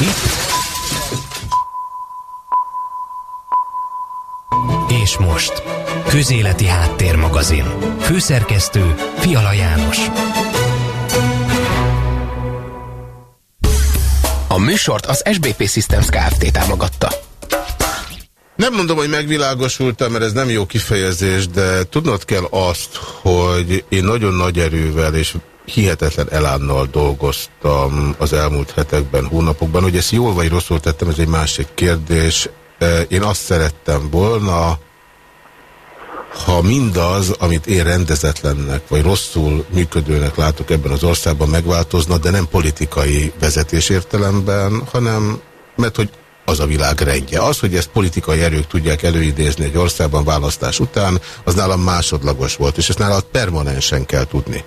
Itt. És most. Közéleti Háttérmagazin. Főszerkesztő Fiala János. A műsort az SBP Systems Kft. támogatta. Nem mondom, hogy megvilágosultam, mert ez nem jó kifejezés, de tudnod kell azt, hogy én nagyon nagy erővel és hihetetlen elánnal dolgoztam az elmúlt hetekben, hónapokban. Hogy ezt jól vagy rosszul tettem, ez egy másik kérdés. Én azt szerettem volna, ha mindaz, amit én rendezetlennek vagy rosszul működőnek látok ebben az országban megváltozna, de nem politikai vezetés értelemben, hanem mert hogy az a világ rendje. Az, hogy ezt politikai erők tudják előidézni egy országban választás után, az nálam másodlagos volt, és ezt nálam permanensen kell tudni.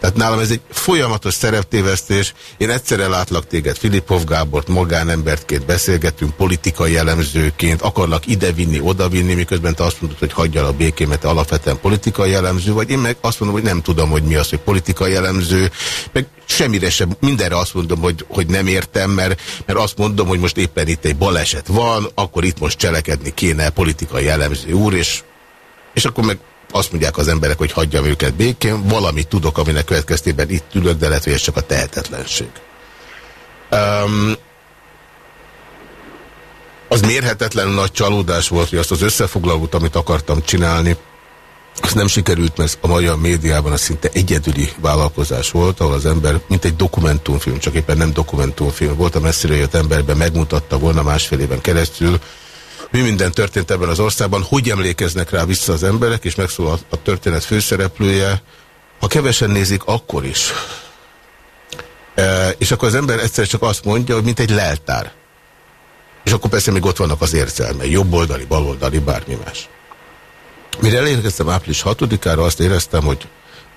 Tehát nálam ez egy folyamatos szereptévesztés. Én egyszerre látlak téged Filipov Gábort, magánembertként beszélgetünk, politikai jellemzőként, akarlak idevinni, odavinni, miközben te azt mondod, hogy hagyjal a békémet, te alapvetően politikai jellemző, vagy. Én meg azt mondom, hogy nem tudom, hogy mi az, hogy politikai jellemző, meg semmire sem, mindenre azt mondom, hogy, hogy nem értem, mert, mert azt mondom, hogy most éppen itt egy baleset van, akkor itt most cselekedni kéne politikai jellemző úr, és, és akkor meg azt mondják az emberek, hogy hagyjam őket békén, valamit tudok, aminek következtében itt ülök, de lehet, hogy ez csak a tehetetlenség. Um, az mérhetetlen nagy csalódás volt, hogy azt az összefoglalót, amit akartam csinálni, az nem sikerült, mert a magyar médiában az szinte egyedüli vállalkozás volt, ahol az ember, mint egy dokumentumfilm, csak éppen nem dokumentumfilm volt, a messzire jött emberben megmutatta volna másfél éven keresztül, mi minden történt ebben az országban, hogy emlékeznek rá vissza az emberek, és megszól a, a történet főszereplője, ha kevesen nézik, akkor is. E, és akkor az ember egyszer csak azt mondja, hogy mint egy leltár. És akkor persze még ott vannak az érzelmei, jobboldali, baloldali, bármi más. Mire elérkeztem április 6-ára, azt éreztem, hogy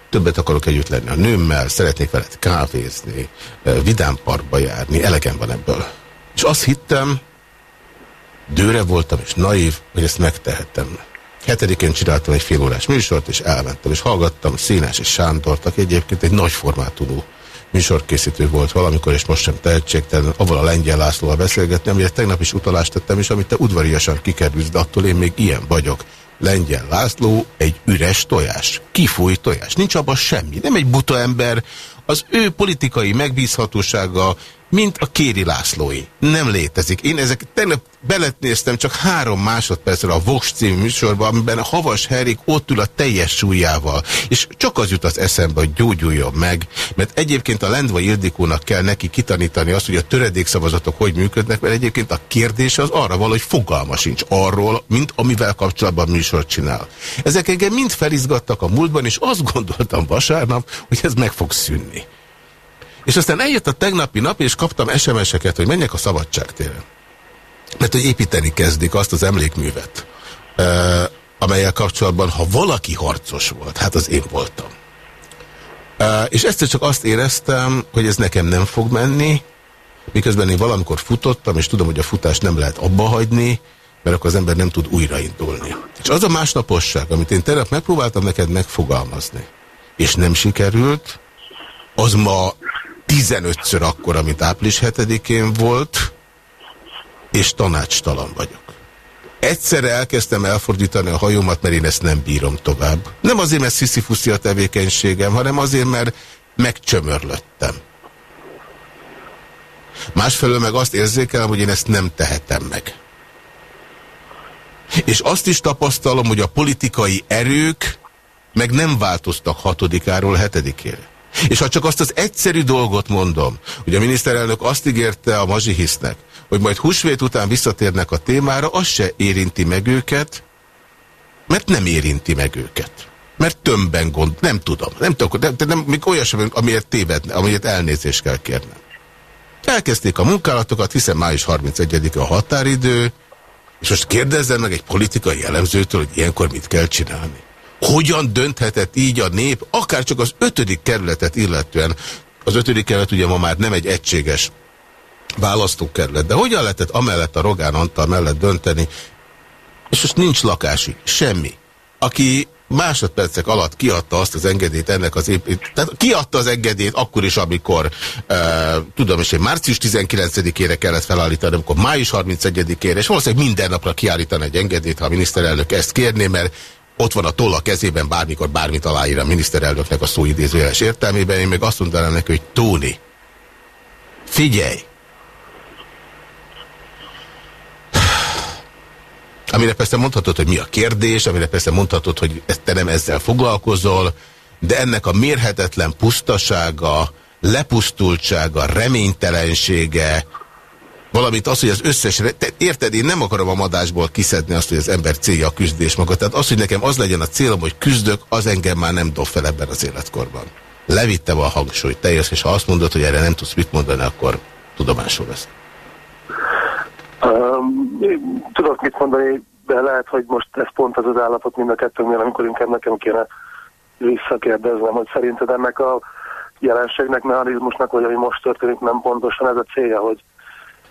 többet akarok együtt lenni a nőmmel, szeretnék veled kávézni, e, vidámparkba járni, elegem van ebből. És azt hittem, Dőre voltam, és naív, hogy ezt megtehettem. Hetedikén csináltam egy fél órás műsort, és elmentem, és hallgattam Színás és Sándort, aki egyébként egy nagy formátumú műsorkészítő volt valamikor, és most sem tehetségtelen, avval a Lengyel Lászlóval beszélgetni, amire tegnap is utalást tettem, és amit te udvariasan kikerülsz, de attól én még ilyen vagyok. Lengyel László egy üres tojás. Kifúj tojás. Nincs abban semmi. Nem egy buta ember. Az ő politikai megbízhatósága mint a Kéri Lászlói. Nem létezik. Én ezek tegnap beletnéztem csak három másodpercre a Vox című műsorban, amiben Havas Herik ott ül a teljes súlyával. És csak az jut az eszembe, hogy gyógyuljon meg, mert egyébként a Lendva Ildikónak kell neki kitanítani azt, hogy a töredékszavazatok hogy működnek, mert egyébként a kérdés az arra való, hogy fogalma sincs arról, mint amivel kapcsolatban műsort csinál. Ezek engem mind felizgattak a múltban, és azt gondoltam vasárnap, hogy ez meg fog szűnni. És aztán eljött a tegnapi nap, és kaptam SMS-eket, hogy menjek a szabadságtérre. Mert hogy építeni kezdik azt az emlékművet, uh, amelyel kapcsolatban, ha valaki harcos volt, hát az én voltam. És ezt csak azt éreztem, hogy ez nekem nem fog menni, miközben én valamikor futottam, és tudom, hogy a futást nem lehet abba hagyni, mert akkor az ember nem tud újraindulni. És az a másnaposság, amit én tegnap megpróbáltam neked megfogalmazni, és nem sikerült, az ma 15-ször akkor, amit április 7-én volt, és tanácstalan vagyok. Egyszerre elkezdtem elfordítani a hajómat, mert én ezt nem bírom tovább. Nem azért, mert sziszifuszi a tevékenységem, hanem azért, mert megcsömörlöttem. Másfelől meg azt érzékelem, hogy én ezt nem tehetem meg. És azt is tapasztalom, hogy a politikai erők meg nem változtak hatodikáról hetedikére. És ha csak azt az egyszerű dolgot mondom, hogy a miniszterelnök azt ígérte a mazsihisznek, hogy majd húsvét után visszatérnek a témára, az se érinti meg őket, mert nem érinti meg őket. Mert tömbben gond, nem tudom, nem tudom, de nem, még olyasmi, amiért tévedne, amiért elnézést kell kérnem. Elkezdték a munkálatokat, hiszen május 31-a a határidő, és most kérdezzen meg egy politikai jellemzőtől, hogy ilyenkor mit kell csinálni. Hogyan dönthetett így a nép, akár csak az ötödik kerületet illetően, az ötödik kerület ugye ma már nem egy egységes választókerület, de hogyan lehetett amellett a Rogán Antal mellett dönteni, és most nincs lakási, semmi. Aki másodpercek alatt kiadta azt az engedélyt ennek az épít. Tehát kiadta az engedélyt akkor is, amikor uh, tudom és én március 19-ére kellett felállítani, amikor május 31-ére, és valószínűleg minden napra kiállítani egy engedélyt, ha a miniszterelnök ezt kérné, mert ott van a tolla kezében, bármikor bármit aláír a miniszterelnöknek a szóidézőjeles értelmében, én meg azt mondanám neki, hogy Tóni, figyelj! Amire persze mondhatod, hogy mi a kérdés, amire persze mondhatod, hogy te nem ezzel foglalkozol, de ennek a mérhetetlen pusztasága, lepusztultsága, reménytelensége, valamint az, hogy az összes... Te, érted, én nem akarom a madásból kiszedni azt, hogy az ember célja a küzdés maga. Tehát az, hogy nekem az legyen a célom, hogy küzdök, az engem már nem dob fel ebben az életkorban. Levittem a hangsúlyt teljes, és ha azt mondod, hogy erre nem tudsz mit mondani, akkor tudomásul vesz. Um, tudok mit mondani, de lehet, hogy most ez pont az az állapot mind a kettőnknél, amikor inkább nekem kéne visszakérdeznem, hogy szerinted ennek a jelenségnek, mechanizmusnak, vagy ami most történik, nem pontosan ez a célja, hogy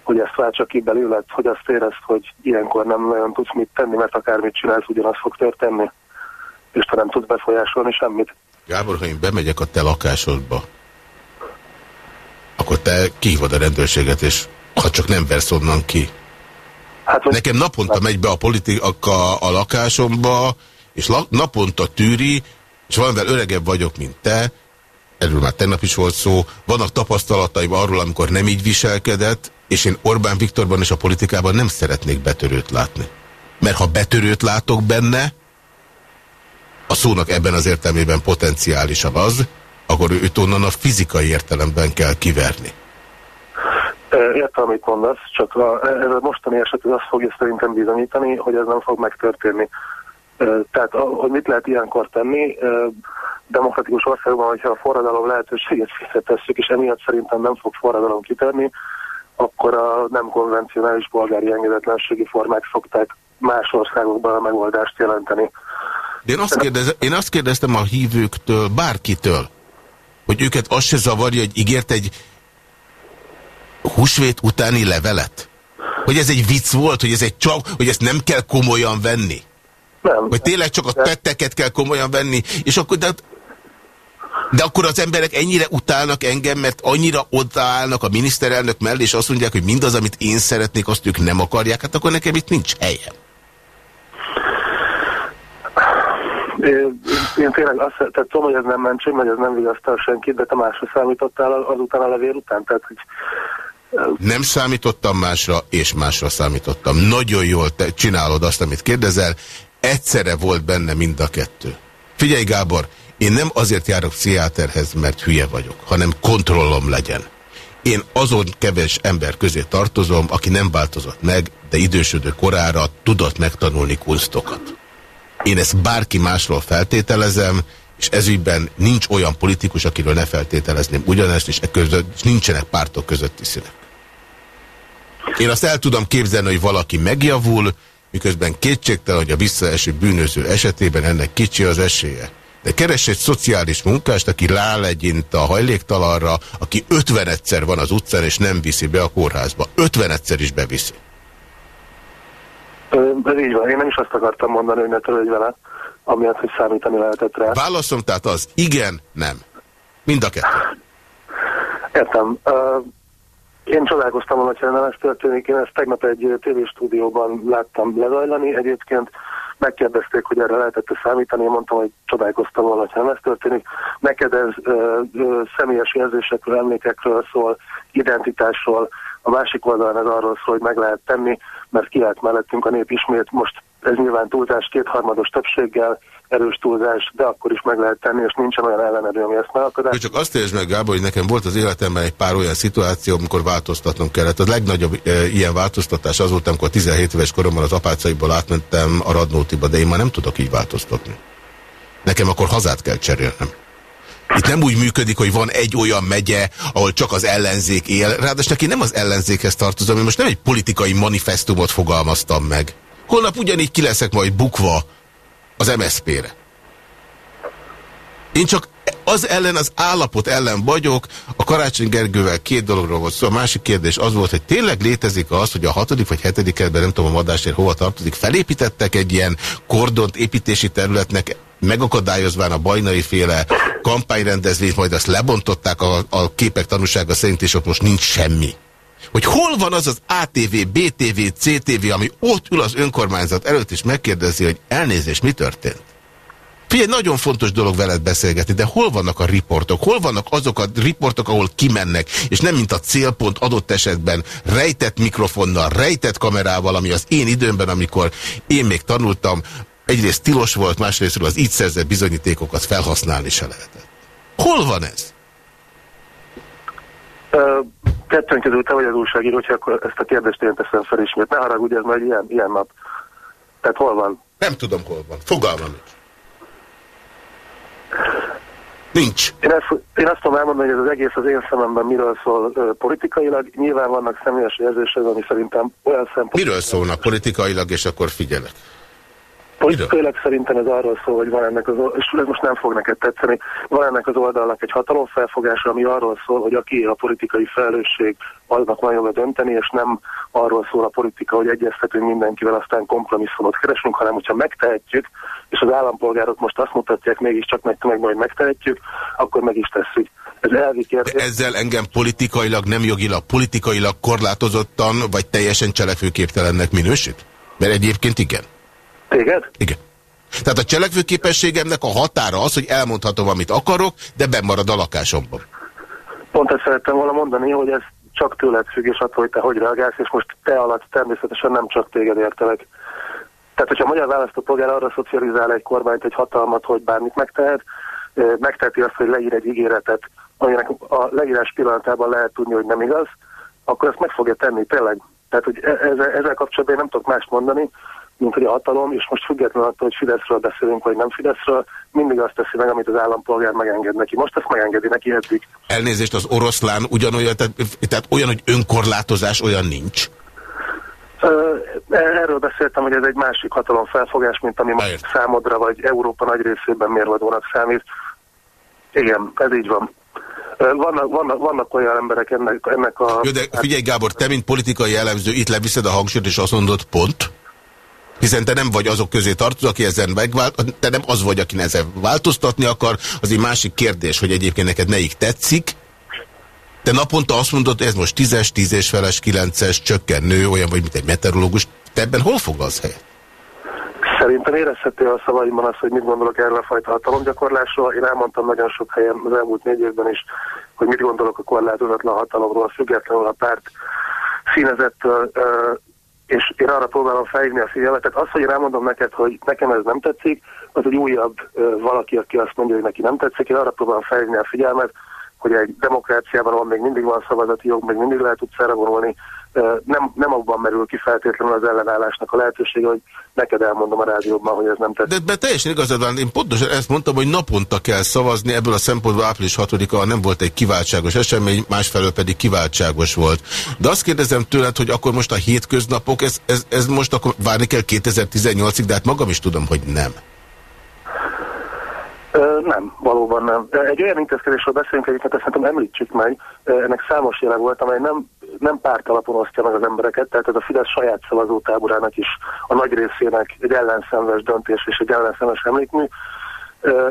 hogy ezt váltsa ki belőled, hogy azt érezd, hogy ilyenkor nem nagyon tudsz mit tenni, mert akármit csinálsz, ugyanaz fog történni, és te nem tudsz befolyásolni semmit. Gábor, ha én bemegyek a te lakásodba, akkor te kihívod a rendőrséget, és ha csak nem versz onnan ki. Hát, Nekem naponta megy be a politika a lakásomba, és la naponta tűri, és valamivel öregebb vagyok, mint te, erről már tegnap is volt szó, vannak tapasztalataim arról, amikor nem így viselkedett, és én Orbán Viktorban és a politikában nem szeretnék betörőt látni. Mert ha betörőt látok benne, a szónak ebben az értelmében potenciálisabb az, akkor őt onnan a fizikai értelemben kell kiverni. Értem, amit mondasz, csak a, ez a mostani eset az azt fogja szerintem bizonyítani, hogy ez nem fog megtörténni. Tehát, hogy mit lehet ilyenkor tenni, demokratikus országban, hogyha a forradalom lehetőséget visszatesszük, és emiatt szerintem nem fog forradalom kitörni, akkor a nem konvencionális polgári engedetlenségi formák szokták más országokban a megoldást jelenteni. De én azt, kérdez, én azt kérdeztem a hívőktől, bárkitől, hogy őket azt se zavarja, hogy ígért egy húsvét utáni levelet? Hogy ez egy vicc volt, hogy ez egy csak, hogy ezt nem kell komolyan venni? Nem. Hogy tényleg csak a tetteket kell komolyan venni, és akkor de de akkor az emberek ennyire utálnak engem, mert annyira odaállnak a miniszterelnök mellé, és azt mondják, hogy mindaz, amit én szeretnék, azt ők nem akarják, hát akkor nekem itt nincs helyem. Én, én tényleg azt tehát tudom, hogy ez nem mentség, vagy ez nem vigasztal senkit, de te másra számítottál azután a levél után, tehát hogy nem számítottam másra, és másra számítottam. Nagyon jól te csinálod azt, amit kérdezel. Egyszerre volt benne mind a kettő. Figyelj, Gábor, én nem azért járok pszichiáterhez, mert hülye vagyok, hanem kontrollom legyen. Én azon kevés ember közé tartozom, aki nem változott meg, de idősödő korára tudott megtanulni kunstokat. Én ezt bárki másról feltételezem, és ezügyben nincs olyan politikus, akiről ne feltételezném ugyanezt, és, e között, és nincsenek pártok közötti színek. Én azt el tudom képzelni, hogy valaki megjavul, miközben kétségtelen, hogy a visszaeső bűnöző esetében ennek kicsi az esélye. De keres egy szociális munkást, aki rálegyint a hajléktalanra, aki 50 egyszer van az utcán, és nem viszi be a kórházba. 50 egyszer is beviszi. Ez így van. Én nem is azt akartam mondani, hogy ne törődj vele, amiatt, hogy számítani lehetett rá. Válaszom tehát az, igen, nem. Mind a kettő. Értem. Én csodálkoztam volna, hogy nem ez történik. Én ezt tegnap egy tévéstúdióban láttam lezajlani. Egyébként megkérdezték, hogy erre lehetett -e számítani, én mondtam, hogy csodálkoztam volna, ha nem ez történik. Neked ez ö, ö, személyes érzésekről, emlékekről szól, identitásról, a másik oldalon ez arról szól, hogy meg lehet tenni, mert kiállt mellettünk a nép ismét, most ez nyilván túlzás kétharmados többséggel, erős túlzás, de akkor is meg lehet tenni, és nincsen olyan ellenerő, ami ezt megakadás. Csak azt értsd meg, Gábor, hogy nekem volt az életemben egy pár olyan szituáció, amikor változtatnom kellett. A legnagyobb e, ilyen változtatás az volt, amikor 17 éves koromban az apácaiból átmentem a Radnótiba, de én már nem tudok így változtatni. Nekem akkor hazát kell cserélnem. Itt nem úgy működik, hogy van egy olyan megye, ahol csak az ellenzék él. Ráadásul neki nem az ellenzékhez tartozom, én most nem egy politikai manifestumot fogalmaztam meg. Holnap ugyanígy ki leszek majd bukva az MSZP-re. Én csak az ellen, az állapot ellen vagyok. A Karácsony Gergővel két dologról volt szó. A másik kérdés az volt, hogy tényleg létezik az, hogy a hatodik vagy hetedik kerületben, nem tudom a madásért hova tartozik, felépítettek egy ilyen kordont építési területnek megakadályozván a bajnai féle kampányrendezvényt, majd azt lebontották a, a képek tanúsága szerint, és ott most nincs semmi. Hogy hol van az az ATV, BTV, CTV, ami ott ül az önkormányzat előtt, és megkérdezi, hogy elnézés, mi történt? Figyelj, nagyon fontos dolog veled beszélgetni, de hol vannak a riportok? Hol vannak azok a riportok, ahol kimennek, és nem mint a célpont adott esetben rejtett mikrofonnal, rejtett kamerával, ami az én időmben, amikor én még tanultam, egyrészt tilos volt, másrészt az így szerzett bizonyítékokat felhasználni se lehetett. Hol van ez? Kettőn közül te vagy az újságíró, hogyha akkor ezt a kérdést én teszem fel ismét. Ne haragudj, ez majd ilyen, ilyen nap. Tehát hol van? Nem tudom, hol van. Fogalmam nincs. Nincs. Én, ezt, én azt tudom elmondani, hogy ez az egész az én szememben miről szól uh, politikailag. Nyilván vannak személyes érzések, ami szerintem olyan szempont... Miről szólnak politikailag, és akkor figyelek? Politikailag szerintem ez arról szól, hogy van ennek az, és ez most nem fog neked tetszeni, van ennek az oldalnak egy hatalomfelfogása, ami arról szól, hogy aki a politikai felelősség, aznak van joga dönteni, és nem arról szól a politika, hogy egyeztetünk mindenkivel, aztán kompromisszumot keresünk, hanem hogyha megtehetjük, és az állampolgárok most azt mutatják, mégiscsak meg, meg majd megtehetjük, akkor meg is tesszük. Ez elvi kérdés. Ezzel engem politikailag, nem jogilag, politikailag korlátozottan, vagy teljesen cselekvőképtelennek minősít? Mert egyébként igen. Téged? Igen. Tehát a cselekvőképességemnek a határa az, hogy elmondhatom, amit akarok, de bemarad a lakásomban. Pont ezt szerettem volna mondani, hogy ez csak tőled függ, és attól, hogy te hogy reagálsz, és most te alatt természetesen nem csak téged értelek. Tehát, hogyha a magyar választópolgár arra szocializál egy kormányt, egy hatalmat, hogy bármit megtehet, megteheti azt, hogy leír egy ígéretet, aminek a leírás pillanatában lehet tudni, hogy nem igaz, akkor ezt meg fogja tenni tényleg. Tehát, hogy e- ezzel, ezzel kapcsolatban én nem tudok mást mondani, mint hogy a hatalom, és most függetlenül attól, hogy Fideszről beszélünk, vagy nem Fideszről, mindig azt teszi meg, amit az állampolgár megenged neki. Most ezt megengedi neki eddig. Elnézést, az oroszlán ugyanolyan, tehát, tehát olyan, hogy önkorlátozás olyan nincs? Erről beszéltem, hogy ez egy másik hatalom felfogás, mint ami most számodra, vagy Európa nagy részében mérvadónak számít. Igen, ez így van. Vannak, vannak, vannak olyan emberek ennek, ennek a... Jó, de figyelj Gábor, te mint politikai elemző itt leviszed a hangsúlyt, és azt mondod, pont? Hiszen te nem vagy azok közé tartozol, aki ezen megvált, te nem az vagy, aki ezen változtatni akar. Az egy másik kérdés, hogy egyébként neked melyik tetszik. Te naponta azt mondod, ez most tízes, tízes feles, kilences, csökken, nő, olyan vagy, mint egy meteorológus. Te ebben hol foglalsz helyet? Szerintem érezhető a szavaimban az, hogy mit gondolok erről a fajta hatalomgyakorlásról. Én elmondtam nagyon sok helyen az elmúlt négy évben is, hogy mit gondolok a korlátozatlan hatalomról, függetlenül a párt színezettől, és én arra próbálom felhívni a figyelmet. Tehát az, hogy én elmondom neked, hogy nekem ez nem tetszik, az egy újabb uh, valaki, aki azt mondja, hogy neki nem tetszik. Én arra próbálom felhívni a figyelmet, hogy egy demokráciában, ahol még mindig van szavazati jog, még mindig lehet utcára vonulni, nem, nem abban merül ki feltétlenül az ellenállásnak a lehetősége, hogy neked elmondom a rádióban, hogy ez nem tetszik. De, de teljesen igazad van, én pontosan ezt mondtam, hogy naponta kell szavazni, ebből a szempontból április 6-a nem volt egy kiváltságos esemény, másfelől pedig kiváltságos volt. De azt kérdezem tőled, hogy akkor most a hétköznapok, ez, ez, ez most akkor várni kell 2018-ig, de hát magam is tudom, hogy nem. Nem, valóban nem. Egy olyan intézkedésről beszélünk egyébként, ezt szerintem említsük meg, ennek számos jele volt, amely nem, nem párt alapon osztja meg az embereket, tehát ez a Fidesz saját szavazótáborának is a nagy részének egy ellenszenves döntés és egy ellenszenves emlékmű,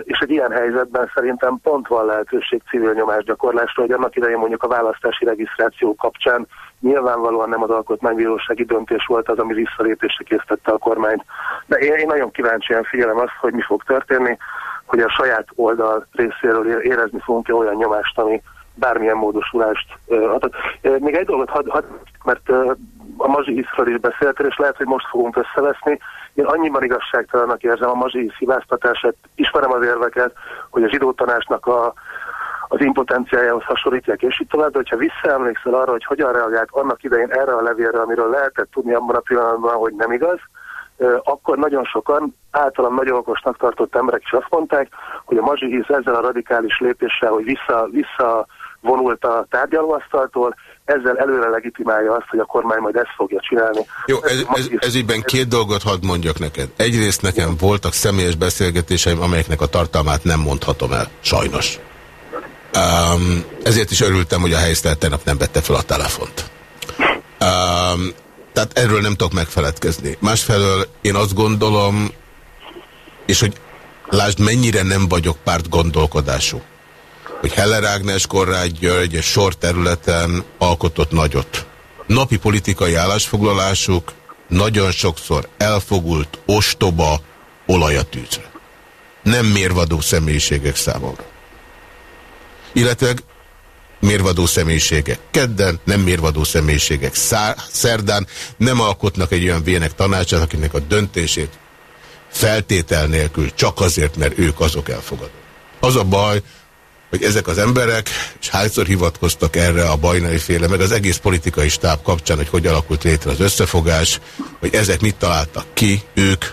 és egy ilyen helyzetben szerintem pont van lehetőség civil nyomásgyakorlásra, hogy annak idején mondjuk a választási regisztráció kapcsán nyilvánvalóan nem az alkotmánybírósági döntés volt az, ami visszalépésre készítette a kormányt. De én, én nagyon kíváncsian figyelem azt, hogy mi fog történni hogy a saját oldal részéről érezni fogunk-e olyan nyomást, ami bármilyen módosulást adott. Még egy dolgot hadd, had, mert a Mazsi Hiszről is beszéltél, és lehet, hogy most fogunk összeveszni. Én annyiban igazságtalanak érzem a Mazsi Hisz hibáztatását, ismerem az érveket, hogy a zsidó tanácsnak a, az impotenciájához hasonlítják, és így tovább, de hogyha visszaemlékszel arra, hogy hogyan reagált annak idején erre a levélre, amiről lehetett tudni abban a pillanatban, hogy nem igaz, akkor nagyon sokan általán nagyon okosnak tartott emberek is azt mondták, hogy a Mazsihisz ezzel a radikális lépéssel, hogy vissza, vissza vonult a tárgyalóasztaltól, ezzel előre legitimálja azt, hogy a kormány majd ezt fogja csinálni. Jó, ez, ez, ez ígyben két dolgot hadd mondjak neked. Egyrészt nekem voltak személyes beszélgetéseim, amelyeknek a tartalmát nem mondhatom el, sajnos. Um, ezért is örültem, hogy a helyzet tegnap nem vette fel a telefont. Um, tehát erről nem tudok megfeledkezni. Másfelől én azt gondolom, és hogy lásd mennyire nem vagyok párt gondolkodású, hogy Heller Ágnes, Korrágy György és sor területen alkotott nagyot. Napi politikai állásfoglalásuk nagyon sokszor elfogult, ostoba, olaj a tűzre. Nem mérvadó személyiségek számomra. Illetve mérvadó személyiségek kedden, nem mérvadó személyiségek szerdán, nem alkotnak egy olyan vének tanácsát, akinek a döntését feltétel nélkül csak azért, mert ők azok elfogadó. Az a baj, hogy ezek az emberek, és hányszor hivatkoztak erre a bajnai féle, meg az egész politikai stáb kapcsán, hogy hogy alakult létre az összefogás, hogy ezek mit találtak ki, ők.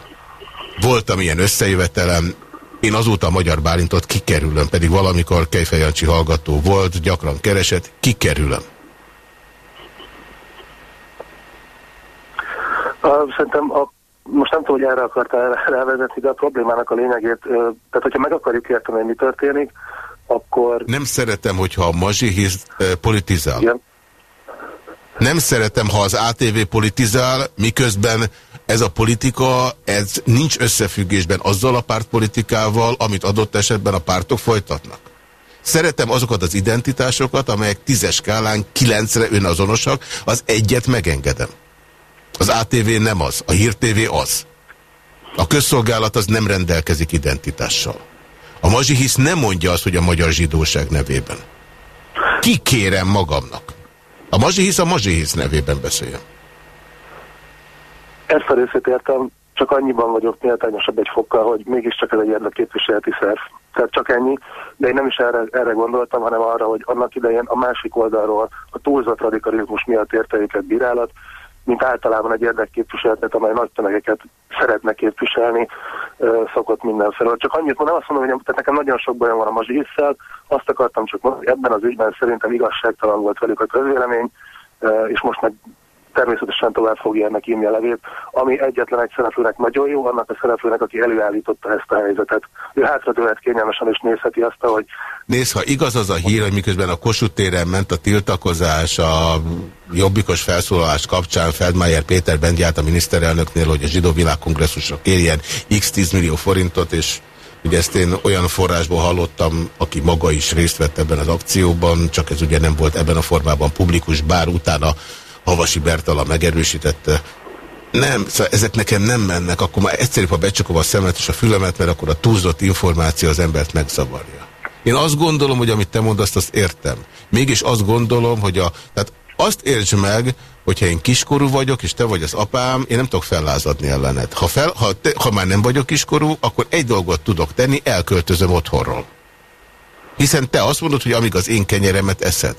Voltam ilyen összejövetelem, én azóta a Magyar Bálintot kikerülöm, pedig valamikor Kejfejancsi hallgató volt, gyakran keresett, kikerülöm. Szerintem a, most nem tudom, hogy erre akartál rávezetni, de a problémának a lényegét, tehát hogyha meg akarjuk érteni, hogy mi történik, akkor... Nem szeretem, hogyha a mazsihiz politizál. Igen. Nem szeretem, ha az ATV politizál, miközben ez a politika, ez nincs összefüggésben azzal a pártpolitikával, amit adott esetben a pártok folytatnak. Szeretem azokat az identitásokat, amelyek tízes skálán kilencre önazonosak, az egyet megengedem. Az ATV nem az, a Hír TV az. A közszolgálat az nem rendelkezik identitással. A mazsihisz nem mondja azt, hogy a magyar zsidóság nevében. Kikérem magamnak. A mazsihisz a mazsihisz nevében beszéljen. Ezt a részét értem, csak annyiban vagyok méltányosabb egy fokkal, hogy mégiscsak ez egy érdekképviseleti szerv. Tehát csak ennyi, de én nem is erre, erre gondoltam, hanem arra, hogy annak idején a másik oldalról a túlzott radikalizmus miatt érte őket bírálat, mint általában egy érdekképviseletet, amely nagy tömegeket szeretne képviselni, szokott mindenfelől. Csak annyit mondom, azt mondom, hogy tehát nekem nagyon sok bajom van a mazsísszel, azt akartam csak mondani, hogy ebben az ügyben szerintem igazságtalan volt velük a közvélemény, és most meg természetesen tovább fogja ennek írni a levét, ami egyetlen egy szereplőnek nagyon jó, annak a szereplőnek, aki előállította ezt a helyzetet. Ő hátradőlet kényelmesen és nézheti azt, hogy... Nézd, ha igaz az a hír, hogy miközben a Kossuth téren ment a tiltakozás a jobbikos felszólalás kapcsán Feldmayer Péter Bendját a miniszterelnöknél, hogy a zsidó világkongresszusra kérjen x 10 millió forintot, és Ugye ezt én olyan forrásból hallottam, aki maga is részt vett ebben az akcióban, csak ez ugye nem volt ebben a formában publikus, bár utána Havasi Bertala megerősítette. Nem, szóval ezek nekem nem mennek, akkor már egyszerűbb, ha becsukom a szemet és a fülemet, mert akkor a túlzott információ az embert megzavarja. Én azt gondolom, hogy amit te mondasz, azt értem. Mégis azt gondolom, hogy a, tehát azt értsd meg, hogyha én kiskorú vagyok, és te vagy az apám, én nem tudok fellázadni ellened. Ha, fel, ha, te, ha már nem vagyok kiskorú, akkor egy dolgot tudok tenni, elköltözöm otthonról. Hiszen te azt mondod, hogy amíg az én kenyeremet eszed.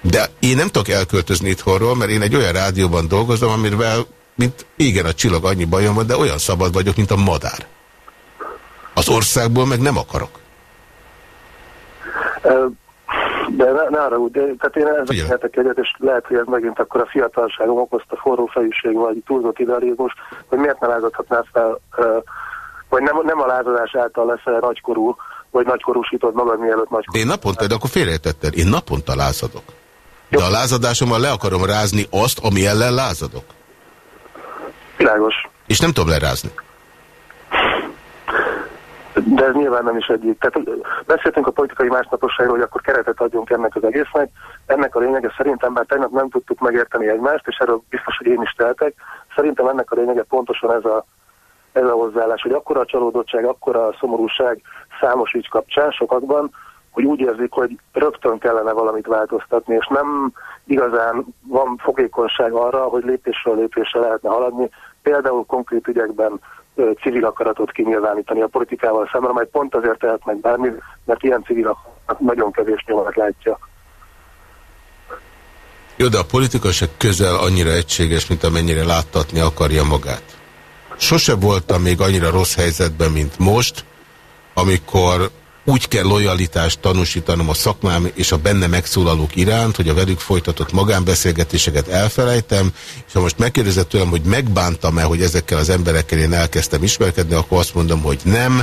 De én nem tudok elköltözni itthonról, mert én egy olyan rádióban dolgozom, amivel, mint igen, a csillag annyi bajom van, de olyan szabad vagyok, mint a madár. Az országból meg nem akarok. De ne, ne arra úgy, de, tehát én ezek egyet, és lehet, hogy ez megint akkor a fiatalságom okozta forró fejűség, vagy túlzott idealizmus, hogy miért ne lázadhatnál fel, vagy nem, nem a lázadás által leszel nagykorú, vagy nagykorúsítod magad, mielőtt nagykorú. Én naponta, de akkor félretetted, én naponta lázadok. De a lázadásommal le akarom rázni azt, ami ellen lázadok. Világos. És nem tudom lerázni. De ez nyilván nem is egyik. Tehát beszéltünk a politikai másnaposságról, hogy akkor keretet adjunk ennek az egésznek. Ennek a lényege szerintem, bár tegnap nem tudtuk megérteni egymást, és erről biztos, hogy én is teltek, szerintem ennek a lényege pontosan ez a, ez a hozzáállás, hogy akkora a csalódottság, akkora a szomorúság számos ügy kapcsán sokakban, hogy úgy érzik, hogy rögtön kellene valamit változtatni, és nem igazán van fogékonyság arra, hogy lépésről lépésre lehetne haladni, például konkrét ügyekben civil akaratot kinyilvánítani a politikával szemben, majd pont azért tehetnek bármi, mert ilyen civil nagyon kevés nyomat látja. Jó, de a politika se közel annyira egységes, mint amennyire láttatni akarja magát. Sose voltam még annyira rossz helyzetben, mint most, amikor úgy kell lojalitást tanúsítanom a szakmám és a benne megszólalók iránt, hogy a velük folytatott magánbeszélgetéseket elfelejtem, és ha most megkérdezett tőlem, hogy megbántam-e, hogy ezekkel az emberekkel én elkezdtem ismerkedni, akkor azt mondom, hogy nem,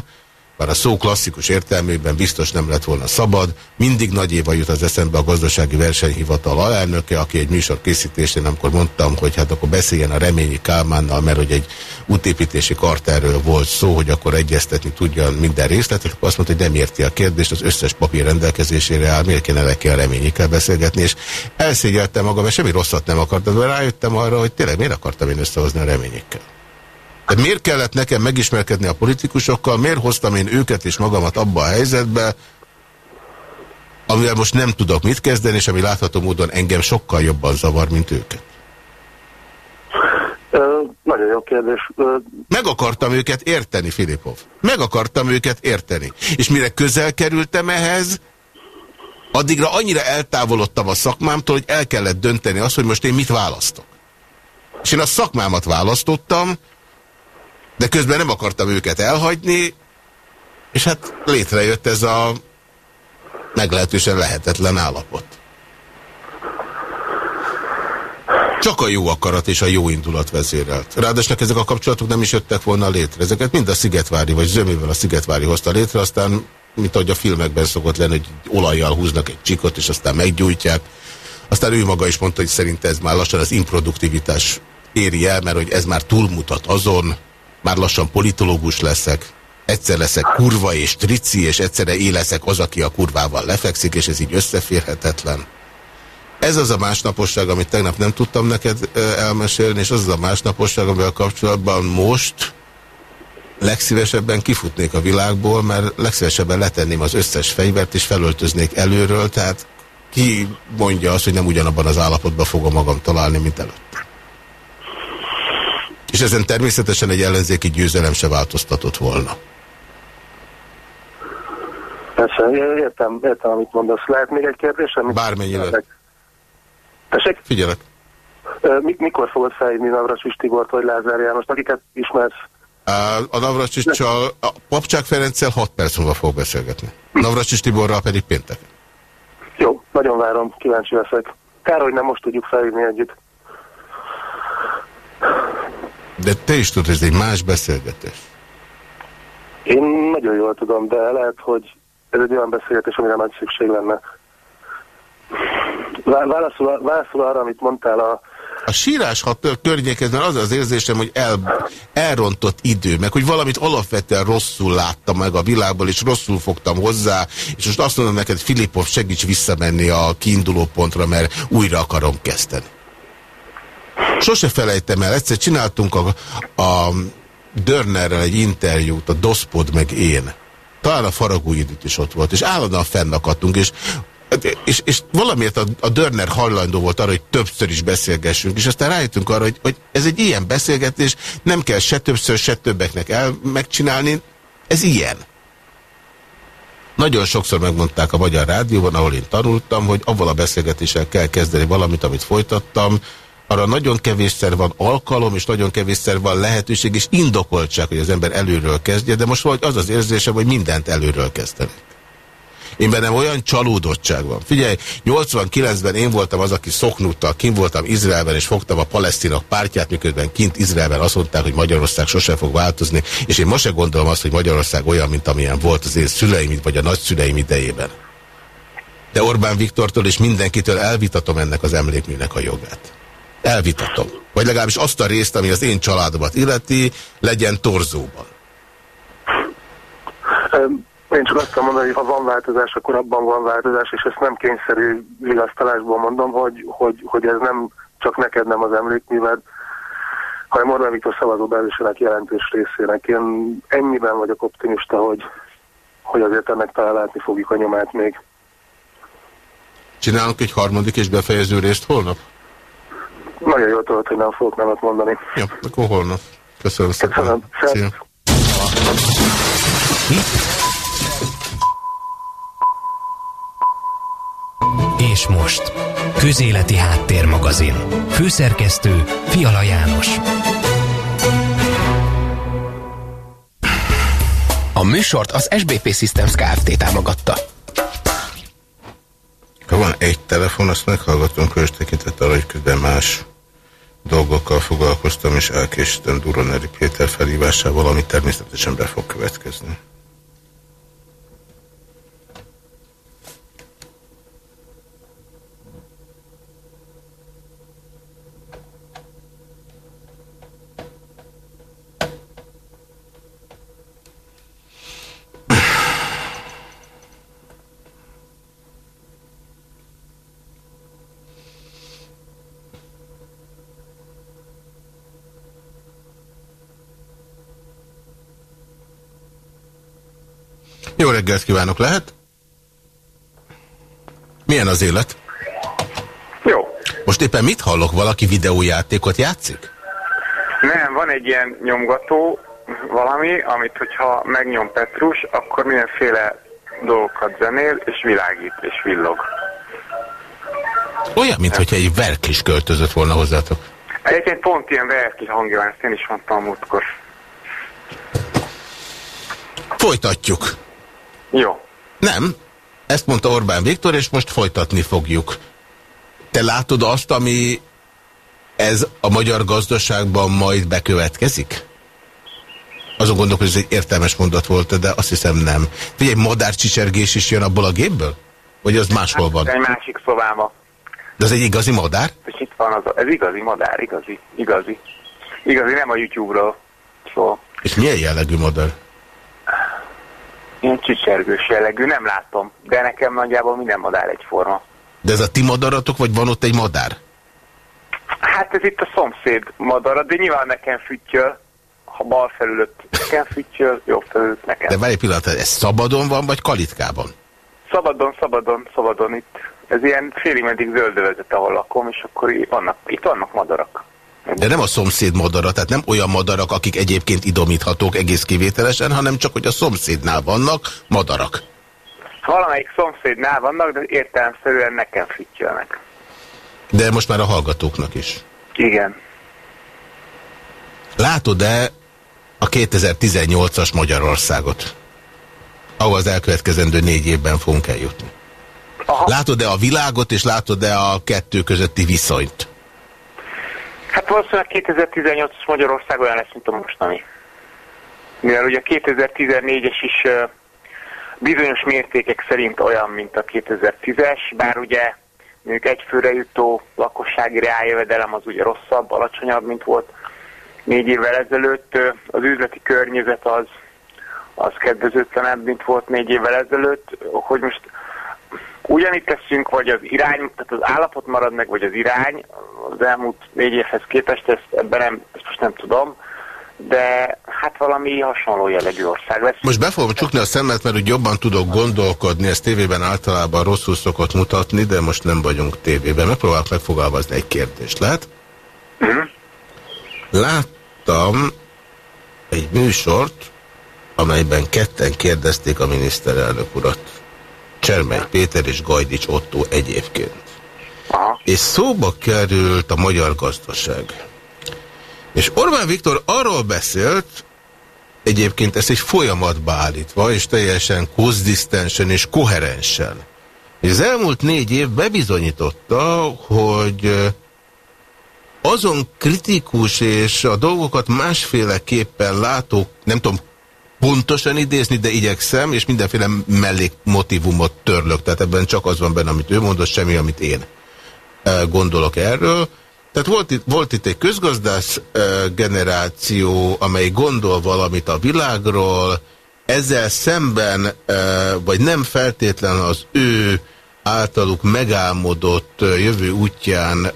bár a szó klasszikus értelmében biztos nem lett volna szabad. Mindig nagy éva jut az eszembe a gazdasági versenyhivatal alelnöke, aki egy műsor készítésén, amikor mondtam, hogy hát akkor beszéljen a Reményi Kálmánnal, mert hogy egy útépítési karterről volt szó, hogy akkor egyeztetni tudja minden részletet, akkor azt mondta, hogy nem érti a kérdést, az összes papír rendelkezésére áll, miért kéne neki a Reményikkel beszélgetni, és elszégyeltem magam, mert semmi rosszat nem akartam, de rájöttem arra, hogy tényleg miért akartam én összehozni a Reményikkel. De miért kellett nekem megismerkedni a politikusokkal, miért hoztam én őket és magamat abba a helyzetbe, amivel most nem tudok mit kezdeni, és ami látható módon engem sokkal jobban zavar, mint őket. Ö, nagyon jó kérdés. Ö, Meg akartam őket érteni, Filipov. Meg akartam őket érteni. És mire közel kerültem ehhez, addigra annyira eltávolodtam a szakmámtól, hogy el kellett dönteni azt, hogy most én mit választok. És én a szakmámat választottam, de közben nem akartam őket elhagyni, és hát létrejött ez a meglehetősen lehetetlen állapot. Csak a jó akarat és a jó indulat vezérelt. Ráadásul ezek a kapcsolatok nem is jöttek volna létre. Ezeket mind a Szigetvári, vagy zömével a Szigetvári hozta létre, aztán, mint ahogy a filmekben szokott lenni, hogy olajjal húznak egy csikot, és aztán meggyújtják. Aztán ő maga is mondta, hogy szerint ez már lassan az improduktivitás éri el, mert hogy ez már túlmutat azon, már lassan politológus leszek, egyszer leszek kurva és trici, és egyszerre éleszek az, aki a kurvával lefekszik, és ez így összeférhetetlen. Ez az a másnaposság, amit tegnap nem tudtam neked elmesélni, és az az a másnaposság, amivel kapcsolatban most legszívesebben kifutnék a világból, mert legszívesebben letenném az összes fegyvert, és felöltöznék előről, tehát ki mondja azt, hogy nem ugyanabban az állapotban fogom magam találni, mint előtte. És ezen természetesen egy ellenzéki győzelem se változtatott volna. persze, értem, értem, amit mondasz. Lehet még egy kérdés? Bármennyire. Tessék, Figyelek. Mik, mikor fogod felhívni Navracsis Tibort vagy Lázár János, akiket ismersz? A Navracsicsal, a Papcsák Ferenccel 6 perc múlva fog beszélgetni. Navracsis Tiborral pedig pénteken. Jó, nagyon várom, kíváncsi leszek. Kár, hogy nem most tudjuk felhívni együtt. De te is tudod, ez egy más beszélgetés. Én nagyon jól tudom, de lehet, hogy ez egy olyan beszélgetés, amire nagy szükség lenne. Vá- Válaszol, válaszol arra, amit mondtál a... A sírás hat környékezben az az érzésem, hogy el, elrontott idő, meg hogy valamit alapvetően rosszul láttam meg a világból, és rosszul fogtam hozzá, és most azt mondom neked, Filipov, segíts visszamenni a kiinduló pontra, mert újra akarom kezdeni. Sose felejtem el, egyszer csináltunk a, a Dörnerrel egy interjút, a Doszpod meg én. Talán a Faragó időt is ott volt, és állandóan fennakadtunk, és és, és valamiért a, a Dörner hajlandó volt arra, hogy többször is beszélgessünk, és aztán rájöttünk arra, hogy, hogy ez egy ilyen beszélgetés, nem kell se többször, se többeknek el megcsinálni, ez ilyen. Nagyon sokszor megmondták a Magyar Rádióban, ahol én tanultam, hogy avval a beszélgetéssel kell kezdeni valamit, amit folytattam, arra nagyon kevésszer van alkalom, és nagyon kevésszer van lehetőség, és indokoltság, hogy az ember előről kezdje, de most valahogy az az érzésem, hogy mindent előről kezdeni. Én bennem olyan csalódottság van. Figyelj, 89-ben én voltam az, aki szoknuttal, kint voltam Izraelben, és fogtam a palesztinok pártját, miközben kint Izraelben azt mondták, hogy Magyarország sosem fog változni, és én most se gondolom azt, hogy Magyarország olyan, mint amilyen volt az én szüleim, vagy a nagyszüleim idejében. De Orbán Viktortól és mindenkitől elvitatom ennek az emlékműnek a jogát. Elvitatom. Vagy legalábbis azt a részt, ami az én családomat illeti, legyen torzóban. Én csak azt mondani, hogy ha van változás, akkor abban van változás, és ezt nem kényszerű vigasztalásból mondom, hogy, hogy, hogy ez nem csak neked nem az emlékműved, hanem Orbán Viktor szavazóbázisának jelentős részének. Én ennyiben vagyok optimista, hogy, hogy azért ennek talán látni fogjuk a nyomát még. Csinálunk egy harmadik és befejező részt holnap? Nagyon jól tudod, hogy nem fogok nemet mondani. Jó, akkor holnap. Köszönöm szépen. Köszönöm. Szia. És most. Közéleti Háttérmagazin. Főszerkesztő Fiala János. A műsort az SBP Systems Kft. támogatta. Ha van egy telefon, azt meghallgatom különös tekintet arra, hogy közben más dolgokkal foglalkoztam, és elkészítem Duroneri Péter felhívásával, ami természetesen be fog következni. Jó reggelt kívánok, lehet? Milyen az élet? Jó. Most éppen mit hallok? Valaki videójátékot játszik? Nem, van egy ilyen nyomgató valami, amit hogyha megnyom Petrus, akkor mindenféle dolgokat zenél, és világít, és villog. Olyan, mintha egy verk is költözött volna hozzátok. Egyébként pont ilyen verki hangja ezt én is mondtam múltkor. Folytatjuk. Jó. Nem. Ezt mondta Orbán Viktor, és most folytatni fogjuk. Te látod azt, ami ez a magyar gazdaságban majd bekövetkezik? Azon gondolok, hogy ez egy értelmes mondat volt, de azt hiszem nem. Figyelj, madárcsicsergés is jön abból a gépből? Vagy az máshol van? Egy másik szobába. De az egy igazi madár? És itt van az, a, ez igazi madár, igazi, igazi. Igazi, nem a YouTube-ról szól. És milyen jellegű madár? Ilyen csicsergős jellegű, nem látom. De nekem nagyjából minden madár egyforma. De ez a ti madaratok, vagy van ott egy madár? Hát ez itt a szomszéd madara, de nyilván nekem füttyöl. Ha bal felülött nekem füttyöl, jobb felülött nekem. De várj egy pillanat, ez szabadon van, vagy kalitkában? Szabadon, szabadon, szabadon itt. Ez ilyen félig meddig zöldövezet, ahol lakom, és akkor itt vannak, itt vannak madarak. De nem a szomszéd madara, tehát nem olyan madarak, akik egyébként idomíthatók egész kivételesen, hanem csak, hogy a szomszédnál vannak madarak. Valamelyik szomszédnál vannak, de értelemszerűen nekem füttyölnek. De most már a hallgatóknak is. Igen. Látod-e a 2018-as Magyarországot? Ahol az elkövetkezendő négy évben fogunk eljutni. Látod-e a világot, és látod-e a kettő közötti viszonyt? Hát valószínűleg 2018-as Magyarország olyan lesz, mint a mostani. Mivel ugye a 2014-es is bizonyos mértékek szerint olyan, mint a 2010-es, bár ugye mondjuk egy főre jutó lakossági reáljövedelem az ugye rosszabb, alacsonyabb, mint volt négy évvel ezelőtt. Az üzleti környezet az, az kedvezőtlenebb, mint volt négy évvel ezelőtt. Hogy most ugyanitt teszünk, vagy az irány, tehát az állapot marad meg, vagy az irány az elmúlt négy évhez képest, ezt, ebben nem, ezt most nem tudom, de hát valami hasonló jellegű ország lesz. Most be fogom csukni a szemet, mert úgy jobban tudok gondolkodni, ezt tévében általában rosszul szokott mutatni, de most nem vagyunk tévében. Megpróbálok megfogalmazni egy kérdést, lehet? Mhm. -huh. Láttam egy műsort, amelyben ketten kérdezték a miniszterelnök urat. Csermely Péter és Gajdics Otto egyébként. Aha. És szóba került a magyar gazdaság. És Orbán Viktor arról beszélt, egyébként ezt egy folyamatba állítva, és teljesen konzisztensen és koherensen. És az elmúlt négy év bebizonyította, hogy azon kritikus és a dolgokat másféleképpen látók, nem tudom pontosan idézni, de igyekszem, és mindenféle mellékmotivumot törlök. Tehát ebben csak az van benne, amit ő mondott, semmi, amit én gondolok erről. Tehát volt itt, volt itt egy közgazdász generáció, amely gondol valamit a világról, ezzel szemben, vagy nem feltétlen az ő általuk megálmodott jövő útján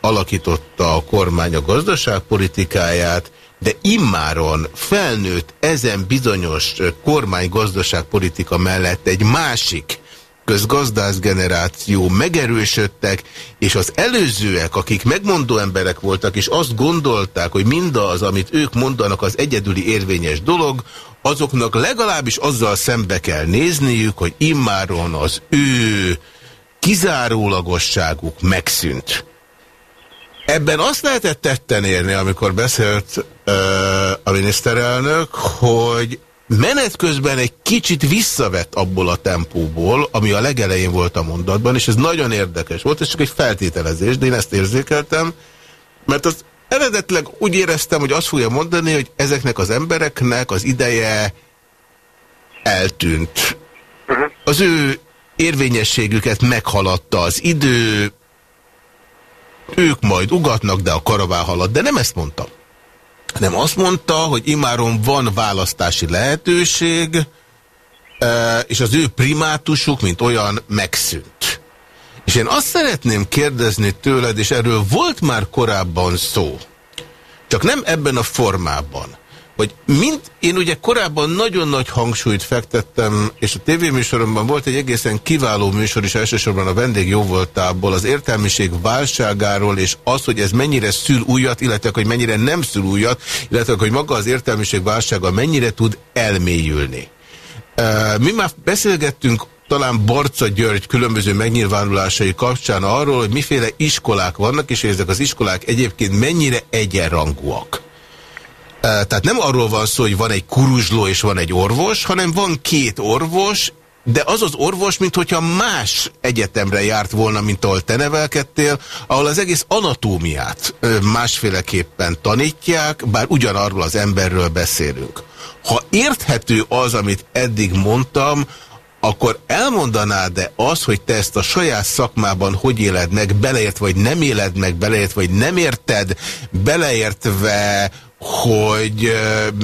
alakította a kormány a gazdaságpolitikáját, de immáron felnőtt ezen bizonyos kormánygazdaságpolitika mellett egy másik közgazdász generáció megerősödtek, és az előzőek, akik megmondó emberek voltak, és azt gondolták, hogy mindaz, amit ők mondanak, az egyedüli érvényes dolog, azoknak legalábbis azzal szembe kell nézniük, hogy immáron az ő kizárólagosságuk megszűnt. Ebben azt lehetett tetten érni, amikor beszélt uh, a miniszterelnök, hogy menet közben egy kicsit visszavett abból a tempóból, ami a legelején volt a mondatban, és ez nagyon érdekes volt, ez csak egy feltételezés, de én ezt érzékeltem, mert az eredetileg úgy éreztem, hogy azt fogja mondani, hogy ezeknek az embereknek az ideje eltűnt. Mhm. Az ő érvényességüket meghaladta az idő, ők majd ugatnak, de a karaván halad. De nem ezt mondta. Nem azt mondta, hogy imáron van választási lehetőség, e, és az ő primátusuk, mint olyan, megszűnt. És én azt szeretném kérdezni tőled, és erről volt már korábban szó, csak nem ebben a formában, hogy mint én ugye korábban nagyon nagy hangsúlyt fektettem, és a tévéműsoromban volt egy egészen kiváló műsor is elsősorban a vendég jóvoltából, az értelmiség válságáról, és az, hogy ez mennyire szül újat, illetve hogy mennyire nem szül újat, illetve hogy maga az értelmiség válsága mennyire tud elmélyülni. Mi már beszélgettünk talán Barca György különböző megnyilvánulásai kapcsán arról, hogy miféle iskolák vannak, és ezek az iskolák egyébként mennyire egyenrangúak. Tehát nem arról van szó, hogy van egy kuruzsló és van egy orvos, hanem van két orvos, de az az orvos, mintha más egyetemre járt volna, mint ahol te nevelkedtél, ahol az egész anatómiát másféleképpen tanítják, bár ugyanarról az emberről beszélünk. Ha érthető az, amit eddig mondtam, akkor elmondanád-e az, hogy te ezt a saját szakmában hogy éled meg, beleért vagy nem éled meg, beleért vagy nem érted, beleértve, hogy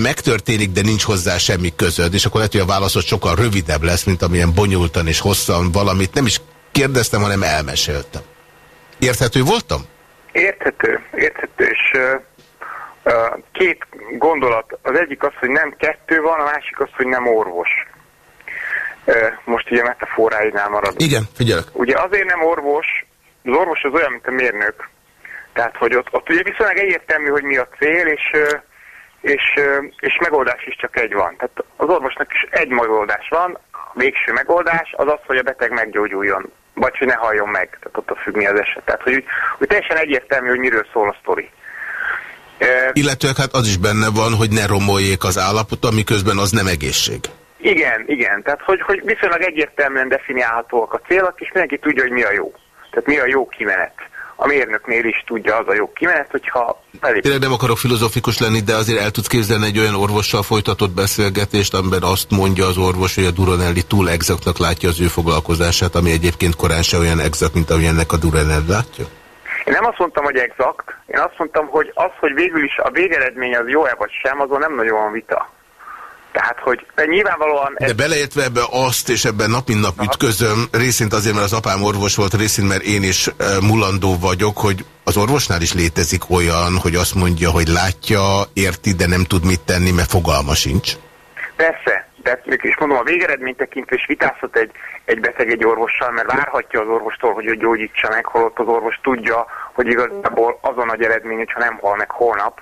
megtörténik, de nincs hozzá semmi közöd, és akkor lehet, hogy a válaszod sokkal rövidebb lesz, mint amilyen bonyolultan és hosszan valamit nem is kérdeztem, hanem elmeséltem. Érthető voltam? Érthető, érthető, és uh, két gondolat. Az egyik az, hogy nem kettő van, a másik az, hogy nem orvos. Uh, most ugye metaforáinál maradunk. Igen, figyelek. Ugye azért nem orvos, az orvos az olyan, mint a mérnök. Tehát, hogy ott, ott ugye viszonylag egyértelmű, hogy mi a cél, és, és, és megoldás is csak egy van. Tehát az orvosnak is egy megoldás van, a végső megoldás az az, hogy a beteg meggyógyuljon, vagy hogy ne halljon meg, tehát ott a függ mi az eset. Tehát, hogy, hogy teljesen egyértelmű, hogy miről szól a sztori. Illetve hát az is benne van, hogy ne romoljék az állapot, miközben az nem egészség. Igen, igen. Tehát, hogy, hogy viszonylag egyértelműen definiálhatóak a célok, és mindenki tudja, hogy mi a jó. Tehát mi a jó kimenet a mérnöknél is tudja az a jó kimenet, hogyha belép. Tényleg nem akarok filozofikus lenni, de azért el tudsz képzelni egy olyan orvossal folytatott beszélgetést, amiben azt mondja az orvos, hogy a Duranelli túl exaktnak látja az ő foglalkozását, ami egyébként korán se olyan exakt, mint amilyennek a Duranelli látja? Én nem azt mondtam, hogy exakt, én azt mondtam, hogy az, hogy végül is a végeredmény az jó-e vagy sem, azon nem nagyon van vita. Tehát, hogy nyilvánvalóan... Ez... De beleértve ebbe azt, és ebben nap mint nap ütközöm, részint azért, mert az apám orvos volt, részint, mert én is uh, mulandó vagyok, hogy az orvosnál is létezik olyan, hogy azt mondja, hogy látja, érti, de nem tud mit tenni, mert fogalma sincs. Persze, de és mondom, a végeredmény tekintve is vitázhat egy, egy beteg egy orvossal, mert várhatja az orvostól, hogy ő gyógyítsa meg, holott az orvos tudja, hogy igazából az a nagy eredmény, hogyha nem hal meg holnap,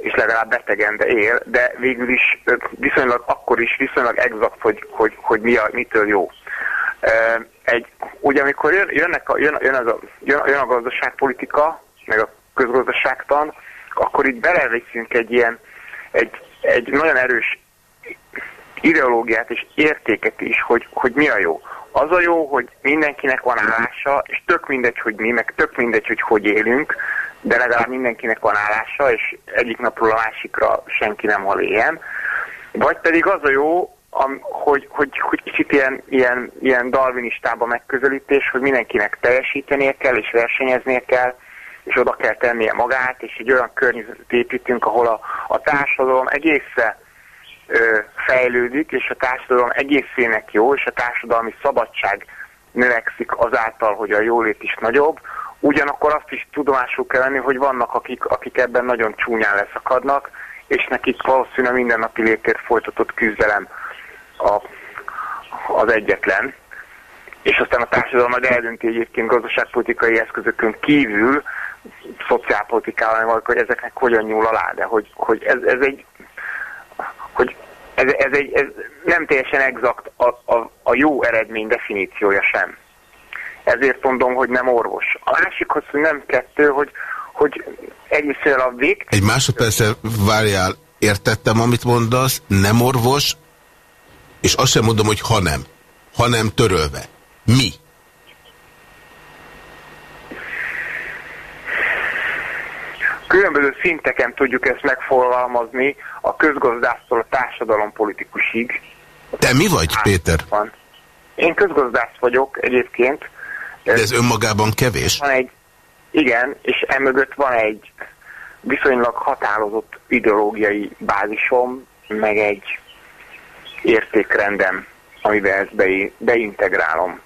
és legalább betegen, de él, de végül is viszonylag akkor is viszonylag exakt, hogy, hogy, hogy mi a, mitől jó. Egy, ugye amikor jön, jönnek a, jön, jön, az a, jön, jön a gazdaságpolitika, meg a közgazdaságtan, akkor itt beleviszünk egy ilyen, egy, egy nagyon erős ideológiát és értéket is, hogy, hogy mi a jó. Az a jó, hogy mindenkinek van állása, és tök mindegy, hogy mi, meg tök mindegy, hogy hogy élünk, de legalább mindenkinek van állása, és egyik napról a másikra senki nem hal ilyen. Vagy pedig az a jó, am, hogy, hogy, hogy kicsit ilyen, ilyen, ilyen darwinistába megközelítés, hogy mindenkinek teljesítenie kell, és versenyeznie kell, és oda kell tennie magát, és egy olyan környezetet építünk, ahol a, a társadalom egészen ö, fejlődik, és a társadalom egészének jó, és a társadalmi szabadság növekszik azáltal, hogy a jólét is nagyobb, Ugyanakkor azt is tudomásul kell venni, hogy vannak, akik, akik ebben nagyon csúnyán leszakadnak, és nekik valószínűleg mindennapi létért folytatott küzdelem a, az egyetlen. És aztán a társadalom majd eldönti egyébként gazdaságpolitikai eszközökön kívül, szociálpolitikával, hogy ezeknek hogyan nyúl alá, de hogy, hogy ez, ez egy hogy ez, ez, egy, ez nem teljesen exakt a, a, a jó eredmény definíciója sem ezért mondom, hogy nem orvos. A másik az, hogy nem kettő, hogy, hogy egyszerűen a vég... Egy másodpercre várjál, értettem, amit mondasz, nem orvos, és azt sem mondom, hogy ha nem, hanem törölve. Mi? Különböző szinteken tudjuk ezt megfogalmazni, a közgazdásztól a társadalompolitikusig. Te mi vagy, Péter? Én közgazdász vagyok egyébként, de ez önmagában kevés? Van egy, igen, és emögött van egy viszonylag határozott ideológiai bázisom, meg egy értékrendem, amiben ezt be, beintegrálom.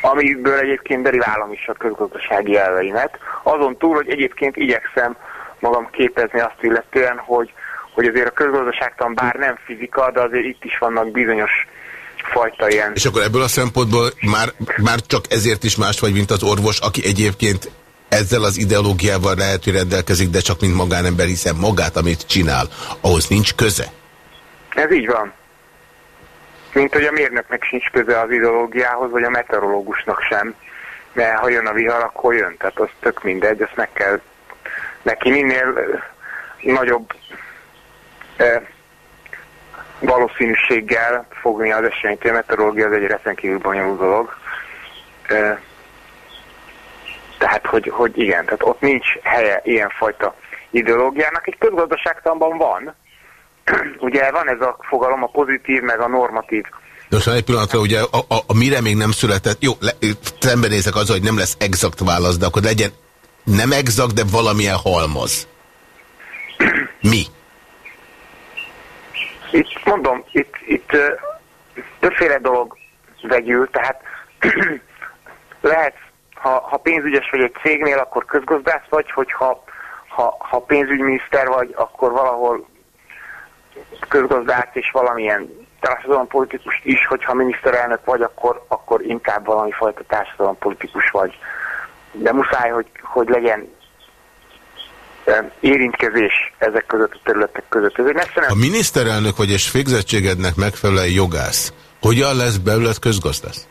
Amiből egyébként deriválom is a közgazdasági elveimet. Azon túl, hogy egyébként igyekszem magam képezni azt illetően, hogy, hogy azért a közgazdaságtan bár nem fizika, de azért itt is vannak bizonyos fajta ilyen... És akkor ebből a szempontból már, már csak ezért is más vagy, mint az orvos, aki egyébként ezzel az ideológiával lehet, hogy rendelkezik, de csak mint magánember, hiszen magát, amit csinál, ahhoz nincs köze? Ez így van. Mint hogy a mérnöknek sincs köze az ideológiához, vagy a meteorológusnak sem. Mert ha jön a vihar, akkor jön. Tehát az tök mindegy, ezt meg kell neki minél nagyobb eh, valószínűséggel fogni az esélyt. A meteorológia az egy rendkívül bonyolult dolog. Eh, tehát, hogy, hogy igen, tehát ott nincs helye ilyenfajta ideológiának. Egy közgazdaságtanban van, ugye van ez a fogalom, a pozitív meg a normatív. De most egy pillanatra, ugye a, a, a mire még nem született, jó, le, szembenézek azzal, hogy nem lesz exakt válasz, de akkor legyen nem exakt, de valamilyen halmaz. Mi? Itt mondom, itt, itt többféle dolog vegyül, tehát lehet, ha, ha pénzügyes vagy egy cégnél, akkor közgazdász vagy, hogyha ha, ha pénzügyminiszter vagy, akkor valahol közgazdász és valamilyen társadalompolitikus is, hogyha miniszterelnök vagy, akkor, akkor inkább valami fajta társadalompolitikus vagy. De muszáj, hogy, hogy legyen érintkezés ezek között a területek között. Ez egy A miniszterelnök vagy és végzettségednek megfelelően jogász. Hogyan lesz belőled közgazdász?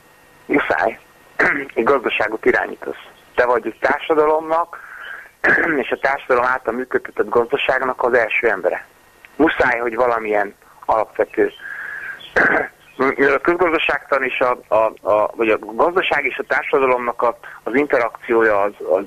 Muszáj. Egy gazdaságot irányítasz. Te vagy egy társadalomnak, és a társadalom által működtetett gazdaságnak az első embere muszáj, hogy valamilyen alapvető a közgazdaságtan és a, a, a, vagy a gazdaság és a társadalomnak a, az interakciója az, az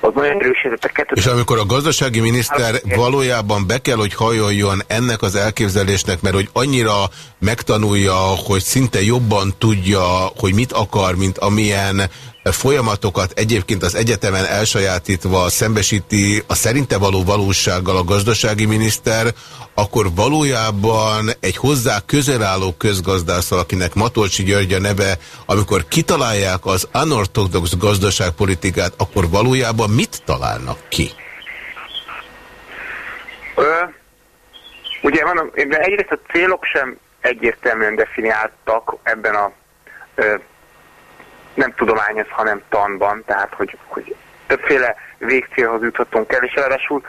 az nagyon erős, És amikor a gazdasági miniszter valójában be kell, hogy hajoljon ennek az elképzelésnek, mert hogy annyira megtanulja, hogy szinte jobban tudja, hogy mit akar, mint amilyen folyamatokat egyébként az egyetemen elsajátítva szembesíti a szerinte való valósággal a gazdasági miniszter, akkor valójában egy hozzá közel álló közgazdászal, akinek Matolcsi György a neve, amikor kitalálják az anortodox gazdaságpolitikát, akkor valójában mit találnak ki? Ö, ugye van, egyrészt a célok sem egyértelműen definiáltak ebben a nem tudományos, hanem tanban, tehát hogy, hogy többféle végcélhoz juthatunk el, és ráadásul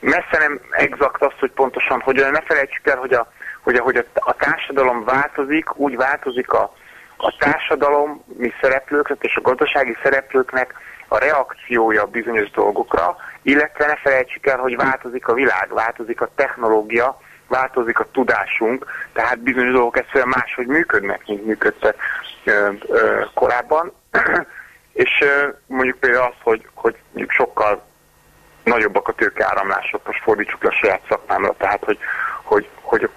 messze nem exakt az, hogy pontosan hogyan, ne felejtsük el, hogy a, hogy a, a, a társadalom változik, úgy változik a, a társadalom, mi szereplőknek és a gazdasági szereplőknek a reakciója bizonyos dolgokra, illetve ne felejtsük el, hogy változik a világ, változik a technológia, változik a tudásunk, tehát bizonyos dolgok egyszerűen máshogy működnek, mint működtek korábban. és mondjuk például az, hogy, hogy mondjuk sokkal nagyobbak a tőkeáramlások, most fordítsuk le a saját szakmámra, tehát hogy, hogy, hogy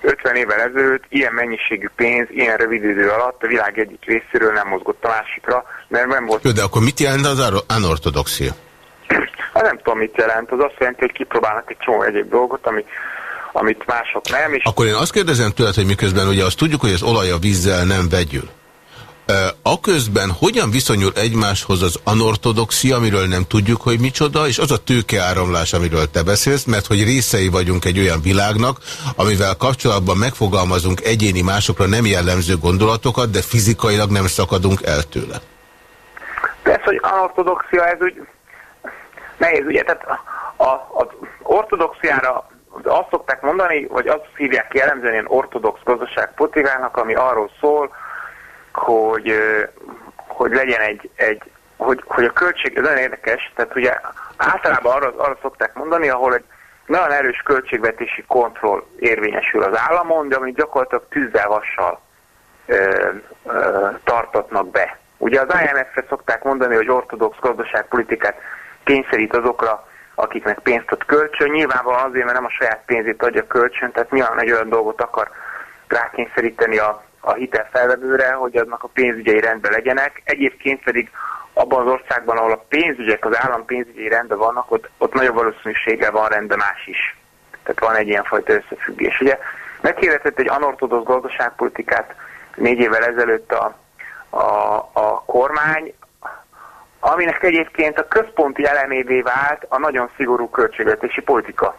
50 évvel ezelőtt ilyen mennyiségű pénz, ilyen rövid idő alatt a világ egyik részéről nem mozgott a másikra, mert nem volt... De akkor mit jelent az anortodoxia? Hát nem tudom, mit jelent. Az azt jelenti, hogy kipróbálnak egy csomó egyéb dolgot, ami amit mások nem. És... Akkor én azt kérdezem tőled, hogy miközben ugye azt tudjuk, hogy az olaj a vízzel nem vegyül. Aközben hogyan viszonyul egymáshoz az anortodoxia, amiről nem tudjuk, hogy micsoda, és az a tőkeáramlás, amiről te beszélsz, mert hogy részei vagyunk egy olyan világnak, amivel kapcsolatban megfogalmazunk egyéni másokra nem jellemző gondolatokat, de fizikailag nem szakadunk el tőle. Persze, hogy anortodoxia, ez úgy nehéz, ugye, tehát az ortodoxiára azt szokták mondani, vagy azt hívják ki jellemzően ilyen ortodox gazdaságpolitikának, ami arról szól, hogy, hogy legyen egy, egy hogy, hogy a költség, ez nagyon érdekes, tehát ugye általában arra, arra szokták mondani, ahol egy nagyon erős költségvetési kontroll érvényesül az államon, de amit gyakorlatilag tűzzel vassal ö, ö, tartatnak be. Ugye az IMF-re szokták mondani, hogy ortodox gazdaságpolitikát kényszerít azokra akiknek pénzt ad kölcsön. Nyilvánvalóan azért, mert nem a saját pénzét adja kölcsön, tehát nyilván egy olyan dolgot akar rákényszeríteni a, a hitelfelvevőre, hogy aznak a pénzügyei rendben legyenek. Egyébként pedig abban az országban, ahol a pénzügyek, az állam pénzügyei rendben vannak, ott, ott nagyobb valószínűséggel van rendben más is. Tehát van egy ilyenfajta összefüggés. Ugye meghirdetett egy anortodox gazdaságpolitikát négy évvel ezelőtt a, a, a kormány, aminek egyébként a központi elemévé vált a nagyon szigorú költségvetési politika.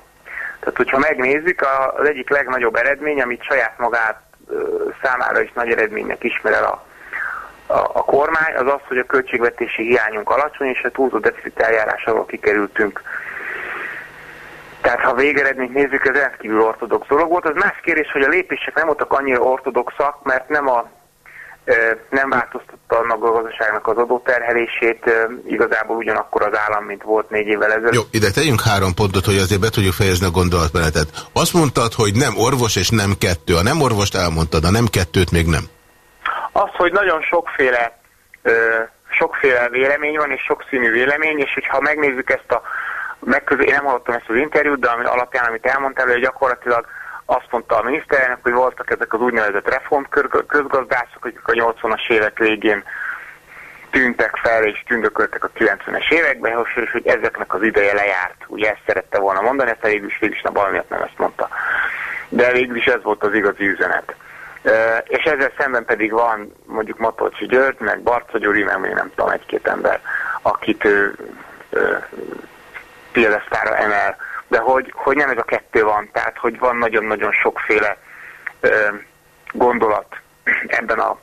Tehát, hogyha megnézzük, az egyik legnagyobb eredmény, amit saját magát számára is nagy eredménynek ismer el a, a, a kormány, az az, hogy a költségvetési hiányunk alacsony, és a túlzó deficit eljárás kikerültünk. Tehát ha végeredményt nézzük, ez rendkívül ortodox dolog volt. Az más kérdés, hogy a lépések nem voltak annyira ortodoxak, mert nem a nem változtatta annak a gazdaságnak az adóterhelését, igazából ugyanakkor az állam, mint volt négy évvel ezelőtt. Jó, ide tegyünk három pontot, hogy azért be tudjuk fejezni a gondolatmenetet. Azt mondtad, hogy nem orvos és nem kettő. A nem orvost elmondtad, a nem kettőt még nem. Az, hogy nagyon sokféle, sokféle vélemény van, és sokszínű vélemény, és hogyha megnézzük ezt a megközül, én nem hallottam ezt az interjút, de ami alapján, amit elmondtál, hogy gyakorlatilag azt mondta a miniszterelnök, hogy voltak ezek az úgynevezett reform közgazdászok, akik a 80-as évek végén tűntek fel és tündököltek a 90-es években, és hogy ezeknek az ideje lejárt. Ugye ezt szerette volna mondani, ezt végül is, végül is nem valamiért nem ezt mondta. De végül is ez volt az igazi üzenet. E, és ezzel szemben pedig van mondjuk Matolcsi György, meg Barca Gyuri, meg még nem tudom, egy-két ember, akit ő, ő emel de hogy, hogy nem ez a kettő van, tehát hogy van nagyon-nagyon sokféle ö, gondolat ebben a,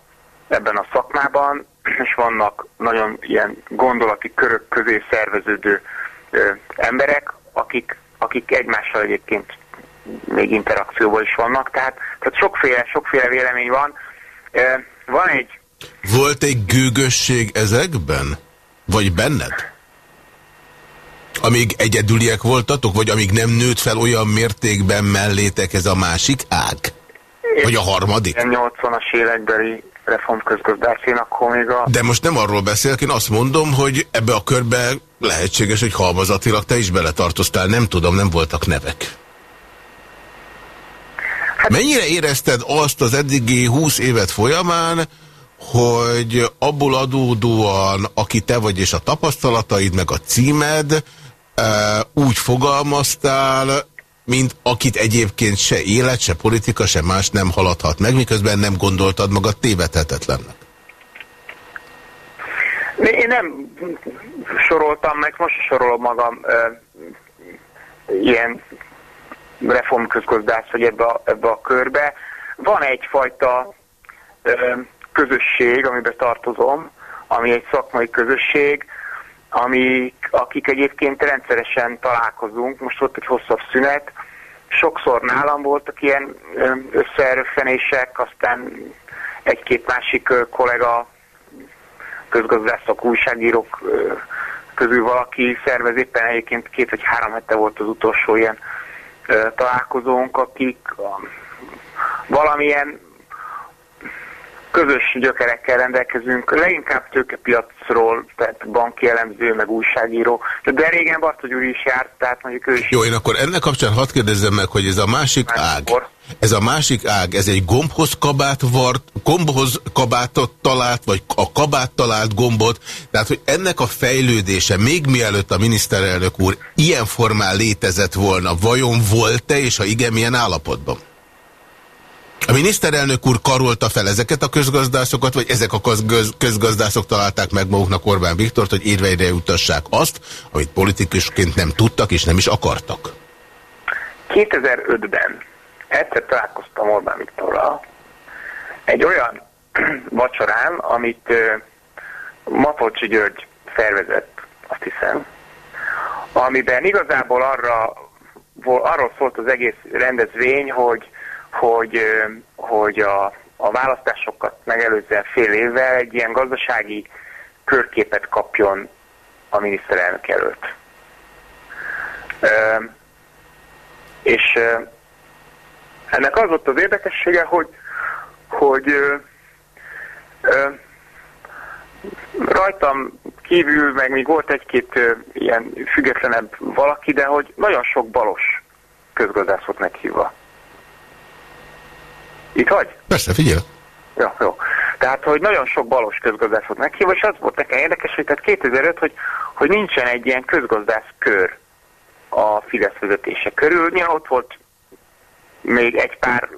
ebben a szakmában, és vannak nagyon ilyen gondolati körök közé szerveződő ö, emberek, akik, akik egymással egyébként még interakcióban is vannak, tehát, tehát sokféle, sokféle vélemény van. Ö, van egy... Volt egy gőgösség ezekben? Vagy benned? Amíg egyedüliek voltatok, vagy amíg nem nőtt fel olyan mértékben mellétek ez a másik ág? Vagy a harmadik? 80-as évekbeli reformközgazdászén, akkor még a... De most nem arról beszélek, én azt mondom, hogy ebbe a körbe lehetséges, hogy halmazatilag te is beletartoztál, nem tudom, nem voltak nevek. Hát... Mennyire érezted azt az eddigi 20 évet folyamán, hogy abból adódóan, aki te vagy és a tapasztalataid, meg a címed, úgy fogalmaztál, mint akit egyébként se élet, se politika, se más nem haladhat meg, miközben nem gondoltad magad tévedhetetlennek. Én nem soroltam meg, most sorolom magam ö, ilyen reformközgazdász, hogy ebbe a, ebbe a körbe. Van egyfajta ö, közösség, amiben tartozom, ami egy szakmai közösség, amik, akik egyébként rendszeresen találkozunk, most volt egy hosszabb szünet, sokszor nálam voltak ilyen összeerőfenések, aztán egy-két másik kollega, közgazdászok, újságírók közül valaki szervez éppen egyébként két vagy három hete volt az utolsó ilyen találkozónk, akik valamilyen közös gyökerekkel rendelkezünk, leginkább tőkepiacról, tehát banki elemző, meg újságíró, de régen Barta Gyuri is járt, tehát mondjuk ő is... Jó, én akkor ennek kapcsán hadd kérdezzem meg, hogy ez a másik ág, ez a másik ág, ez egy gombhoz kabát vart, gombhoz kabátot talált, vagy a kabát talált gombot, tehát hogy ennek a fejlődése még mielőtt a miniszterelnök úr ilyen formán létezett volna, vajon volt-e, és ha igen, milyen állapotban? A miniszterelnök úr karolta fel ezeket a közgazdászokat, vagy ezek a közgazdászok találták meg maguknak Orbán Viktort, hogy érveire jutassák azt, amit politikusként nem tudtak és nem is akartak? 2005-ben egyszer találkoztam Orbán Viktorral egy olyan vacsorán, amit Matolcsi György szervezett, azt hiszem, amiben igazából arra, arról szólt az egész rendezvény, hogy hogy, hogy a, a választásokat megelőzően fél évvel egy ilyen gazdasági körképet kapjon a miniszterelnök előtt. És ennek az volt az érdekessége, hogy, hogy rajtam kívül, meg még volt egy-két ilyen függetlenebb valaki, de hogy nagyon sok balos közgazdász volt meghívva. Itt vagy? Persze, figyelj. Ja, jó. Tehát, hogy nagyon sok balos közgazdász volt meghívva, és az volt nekem érdekes, hogy tehát 2005, hogy, hogy nincsen egy ilyen közgazdász kör a Fidesz vezetése körül. Nyilván ott volt még egy pár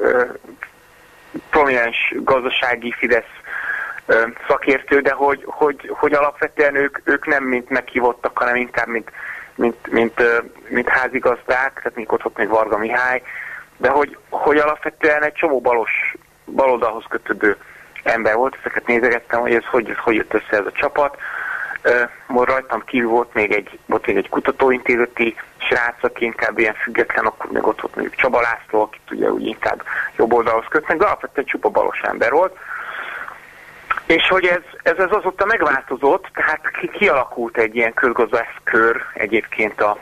ö, prominens gazdasági Fidesz szakértő, de hogy, hogy, hogy alapvetően ők, ők nem mint meghívottak, hanem inkább mint, mint, mint, mint házigazdák, tehát mikor ott még Varga Mihály, de hogy, hogy alapvetően egy csomó balos, baloldalhoz kötődő ember volt, ezeket nézegettem, hogy ez hogy, hogy jött össze ez a csapat. Uh, rajtam kívül volt még egy, volt még egy kutatóintézeti srác, aki inkább ilyen független, akkor még ott volt mondjuk Csaba László, akit ugye úgy inkább jobb oldalhoz kötnek, de alapvetően csupa balos ember volt. És hogy ez, ez, ez azóta megváltozott, tehát kialakult egy ilyen közgazdászkör egyébként a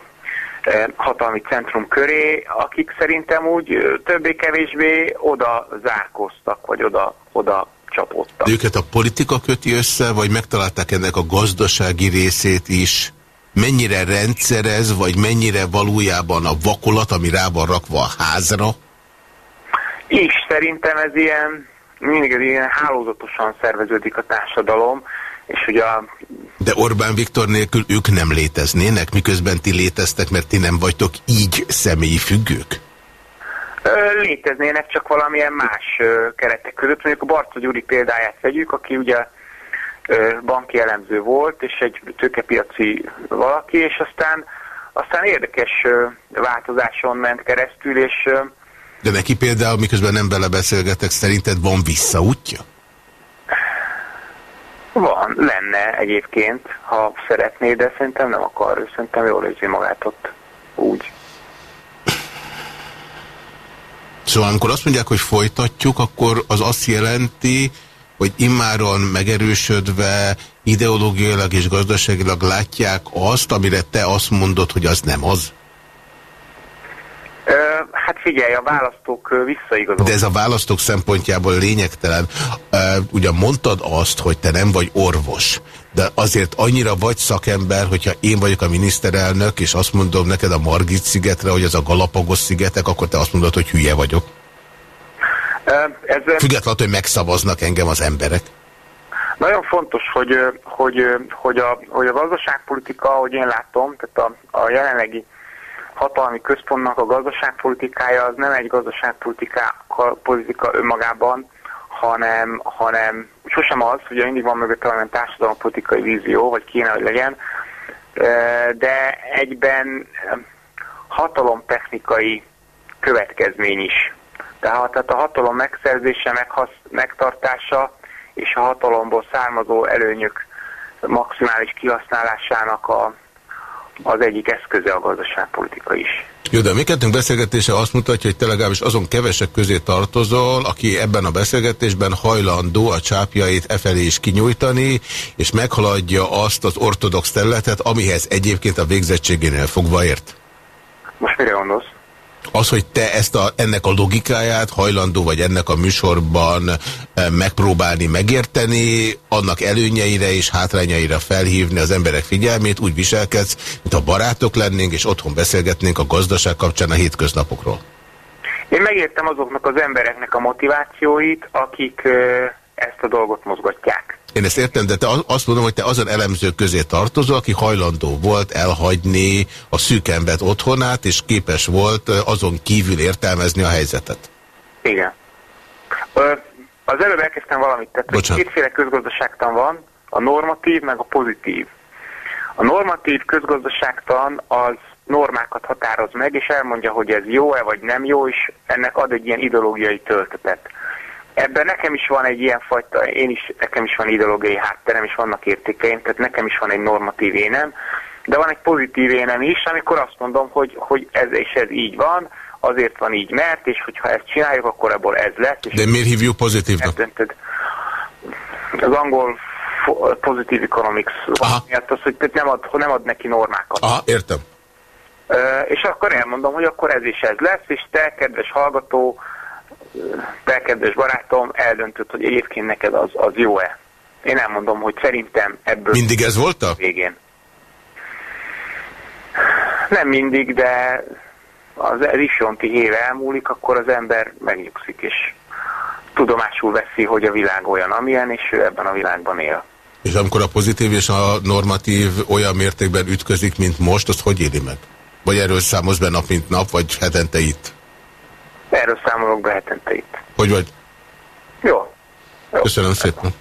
hatalmi centrum köré, akik szerintem úgy többé-kevésbé oda zárkoztak, vagy oda, oda csapódtak. De őket a politika köti össze, vagy megtalálták ennek a gazdasági részét is? Mennyire rendszerez, vagy mennyire valójában a vakolat, ami rá van rakva a házra? És szerintem ez ilyen mindig ez ilyen hálózatosan szerveződik a társadalom, és ugye a... De Orbán Viktor nélkül ők nem léteznének, miközben ti léteztek, mert ti nem vagytok így személyi függők? Léteznének csak valamilyen más keretek között. Mondjuk a Barca Gyuri példáját vegyük, aki ugye banki elemző volt, és egy tőkepiaci valaki, és aztán, aztán érdekes változáson ment keresztül, és de neki például, miközben nem belebeszélgetek, szerinted van visszaútja? Van, lenne egyébként, ha szeretné, de szerintem nem akar, szerintem jól érzi magát ott úgy. Szóval amikor azt mondják, hogy folytatjuk, akkor az azt jelenti, hogy immáron megerősödve ideológiailag és gazdaságilag látják azt, amire te azt mondod, hogy az nem az? Hát figyelj, a választók visszaigazolnak. De ez a választók szempontjából lényegtelen. Ugyan mondtad azt, hogy te nem vagy orvos, de azért annyira vagy szakember, hogyha én vagyok a miniszterelnök, és azt mondom neked a Margit szigetre, hogy az a Galapagos szigetek, akkor te azt mondod, hogy hülye vagyok. Ez, Függetlenül, hogy megszavaznak engem az emberek. Nagyon fontos, hogy, hogy, hogy, a, hogy a gazdaságpolitika, ahogy én látom, tehát a, a jelenlegi hatalmi központnak a gazdaságpolitikája az nem egy gazdaságpolitika politika önmagában, hanem, hanem sosem az, ugye mindig van mögött valamilyen társadalompolitikai vízió, vagy kéne, hogy legyen, de egyben hatalontechnikai következmény is. Tehát, tehát a hatalom megszerzése, meghasz, megtartása és a hatalomból származó előnyök maximális kihasználásának a, az egyik eszköze a gazdaságpolitika is. Jó, de a mi kettőnk beszélgetése azt mutatja, hogy te legalábbis azon kevesek közé tartozol, aki ebben a beszélgetésben hajlandó a csápjait e felé is kinyújtani, és meghaladja azt az ortodox területet, amihez egyébként a végzettségénél fogva ért. Most mire gondolsz? Az, hogy te ezt a, ennek a logikáját hajlandó vagy ennek a műsorban eh, megpróbálni megérteni, annak előnyeire és hátrányaira felhívni az emberek figyelmét, úgy viselkedsz, mint a barátok lennénk, és otthon beszélgetnénk a gazdaság kapcsán a hétköznapokról. Én megértem azoknak az embereknek a motivációit, akik eh, ezt a dolgot mozgatják. Én ezt értem, de te azt mondom, hogy te azon elemzők közé tartozol, aki hajlandó volt elhagyni a szűkembet otthonát, és képes volt azon kívül értelmezni a helyzetet. Igen. Az előbb elkezdtem valamit, tehát Bocsánat. kétféle közgazdaságtan van, a normatív meg a pozitív. A normatív közgazdaságtan az normákat határoz meg, és elmondja, hogy ez jó-e vagy nem jó, és ennek ad egy ilyen ideológiai töltetet. Ebben nekem is van egy ilyen fajta, én is, nekem is van ideológiai hátterem, és vannak értékeim, tehát nekem is van egy normatív énem, de van egy pozitív énem is, amikor azt mondom, hogy, hogy ez és ez így van, azért van így, mert, és hogyha ezt csináljuk, akkor ebből ez lesz. És de miért hívjuk pozitívnak? Az angol pozitív economics miatt az, hogy nem ad, nem ad neki normákat. Aha, értem. És akkor elmondom, hogy akkor ez is ez lesz, és te, kedves hallgató, te, kedves barátom, eldöntött, hogy egyébként neked az, az jó-e. Én elmondom, hogy szerintem ebből... Mindig ez volt a? Végén. Nem mindig, de az Risonti hív elmúlik, akkor az ember megnyugszik, és tudomásul veszi, hogy a világ olyan, amilyen, és ő ebben a világban él. És amikor a pozitív és a normatív olyan mértékben ütközik, mint most, azt hogy éli meg? Vagy erről számolsz be nap, mint nap, vagy hetente itt? Erről számolok be hetente itt. Hogy vagy? Jó. Jó. Köszönöm szépen.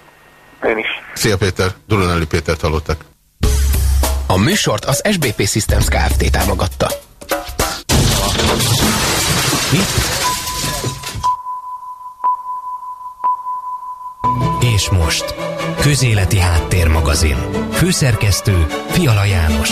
Én is. Szia Péter, Duronelli Pétert hallottak. A műsort az SBP Systems Kft. támogatta. És most, Közéleti Háttérmagazin. Főszerkesztő Fiala János.